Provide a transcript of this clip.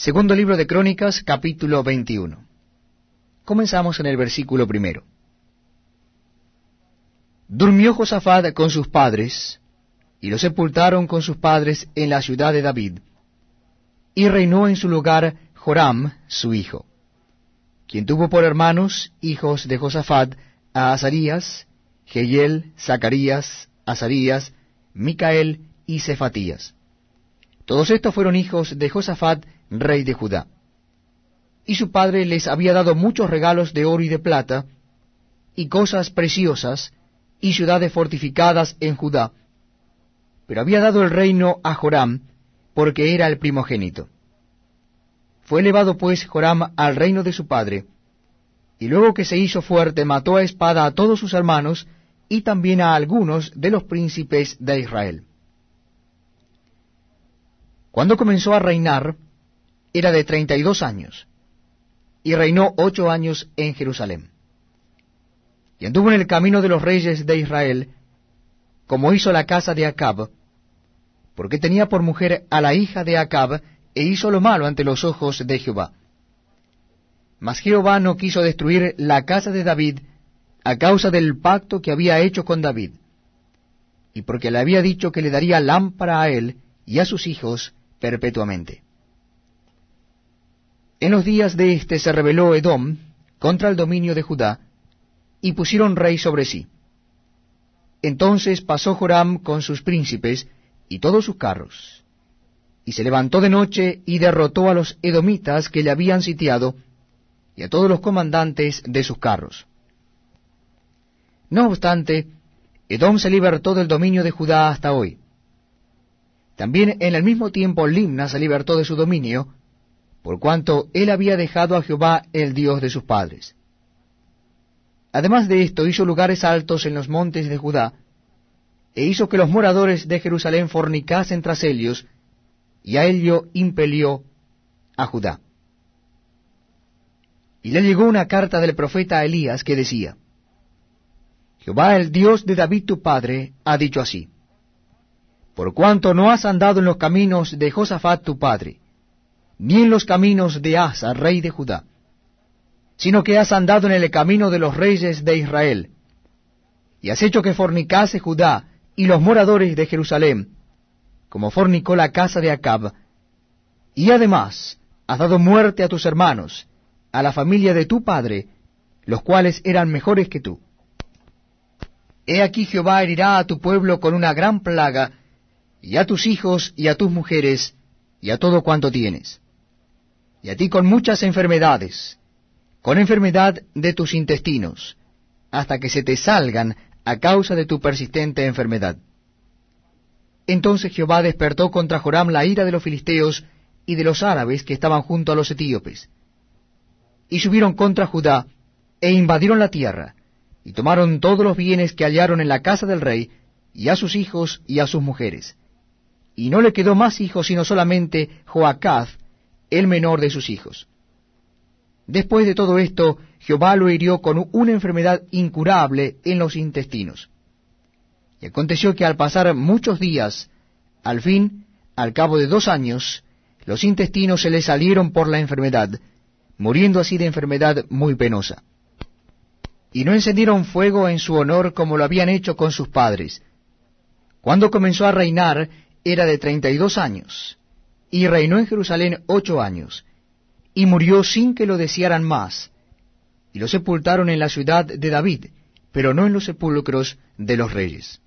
Segundo libro de Crónicas, capítulo 21. Comenzamos en el versículo primero. Durmió Josafat con sus padres, y lo sepultaron con sus padres en la ciudad de David, y reinó en su lugar Joram, su hijo, quien tuvo por hermanos, hijos de Josafat, a Azarías, Jehiel, Zacarías, Azarías, Micael y Cefatías. Todos estos fueron hijos de Josafat, rey de Judá. Y su padre les había dado muchos regalos de oro y de plata, y cosas preciosas, y ciudades fortificadas en Judá. Pero había dado el reino a Joram, porque era el primogénito. Fue elevado pues Joram al reino de su padre, y luego que se hizo fuerte mató a espada a todos sus hermanos, y también a algunos de los príncipes de Israel. Cuando comenzó a reinar, era de treinta y dos años, y reinó ocho años en Jerusalén. Y anduvo en el camino de los reyes de Israel, como hizo la casa de Acab, porque tenía por mujer a la hija de Acab, e hizo lo malo ante los ojos de Jehová. Mas Jehová no quiso destruir la casa de David a causa del pacto que había hecho con David, y porque le había dicho que le daría lámpara a él y a sus hijos perpetuamente. En los días de éste se rebeló Edom contra el dominio de Judá, y pusieron rey sobre sí. Entonces pasó Joram con sus príncipes y todos sus carros, y se levantó de noche y derrotó a los edomitas que le habían sitiado, y a todos los comandantes de sus carros. No obstante, Edom se libertó del dominio de Judá hasta hoy. También en el mismo tiempo Limna se libertó de su dominio, por cuanto él había dejado a Jehová el Dios de sus padres. Además de esto hizo lugares altos en los montes de Judá, e hizo que los moradores de Jerusalén fornicasen tras ellos, y a ello impelió a Judá. Y le llegó una carta del profeta Elías que decía, Jehová el Dios de David tu padre ha dicho así, por cuanto no has andado en los caminos de Josafat tu padre, ni en los caminos de Asa, rey de Judá, sino que has andado en el camino de los reyes de Israel, y has hecho que fornicase Judá y los moradores de Jerusalén, como fornicó la casa de Acab, y además has dado muerte a tus hermanos, a la familia de tu padre, los cuales eran mejores que tú. He aquí Jehová herirá a tu pueblo con una gran plaga, y a tus hijos y a tus mujeres, y a todo cuanto tienes, y a ti con muchas enfermedades, con enfermedad de tus intestinos, hasta que se te salgan a causa de tu persistente enfermedad. Entonces Jehová despertó contra Joram la ira de los filisteos y de los árabes que estaban junto a los etíopes, y subieron contra Judá, e invadieron la tierra, y tomaron todos los bienes que hallaron en la casa del rey, y a sus hijos y a sus mujeres y no le quedó más hijos sino solamente Joacaz, el menor de sus hijos. Después de todo esto, Jehová lo hirió con una enfermedad incurable en los intestinos. Y aconteció que al pasar muchos días, al fin, al cabo de dos años, los intestinos se le salieron por la enfermedad, muriendo así de enfermedad muy penosa. Y no encendieron fuego en su honor como lo habían hecho con sus padres. Cuando comenzó a reinar, era de treinta y dos años, y reinó en Jerusalén ocho años, y murió sin que lo desearan más, y lo sepultaron en la ciudad de David, pero no en los sepulcros de los reyes.